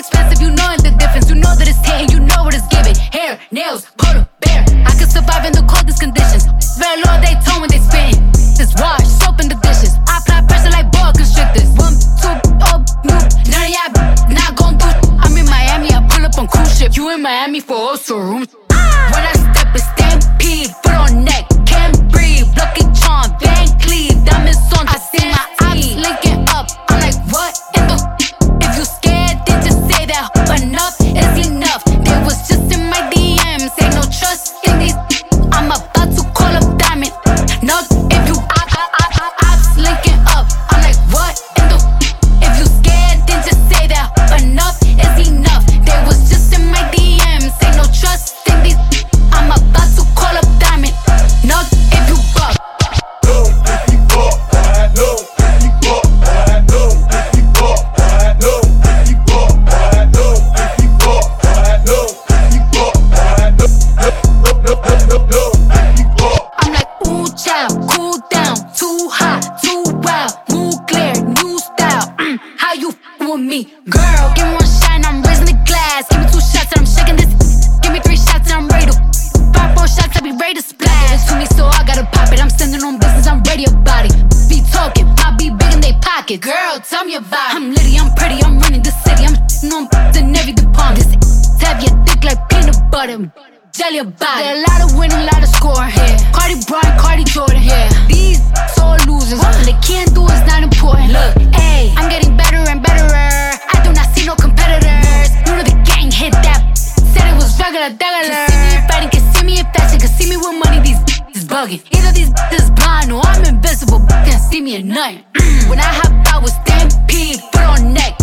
expensive, you knowin' the difference. You know that it's tainted, you know what it's giving. Hair, nails, coat bare. I can survive in the coldest conditions. Very low, they tone when they spin. This wash, soap in the dishes. I apply pressure like boa constrictors. One, two, oh, no, none of y'all not gon' do. I'm in Miami, I pull up on cruise ship. You in Miami for also room. Child, cool down, too hot, too wild, move clear, new style. Mm, how you f- with me, girl? Give me one shot and I'm raising the glass. Give me two shots and I'm shaking this. Give me three shots and I'm ready to. Five, four shots, I be ready to splash. Give it to me, so I gotta pop it. I'm sending on business, I'm ready about it. Be talking, I be big in they pocket. Girl, tell me about it. I'm litty, I'm pretty, I'm running the city. I'm on in every department. This heavy, thick like peanut butter jelly about it. There a lot of winning, a lot of scoring here. Cardi Bryant, Cardi Jordan here. These all losers. What they can't do is not important. Look, hey, I'm getting better and better. I do not see no competitors. You know the gang hit that. Said it was regular, regular. Can see me in fighting, can see me in fashion, can see me with money. These is bugging. Either these is blind or I'm invisible. Can't see me at nothing. when I hop out with stampede, foot on neck,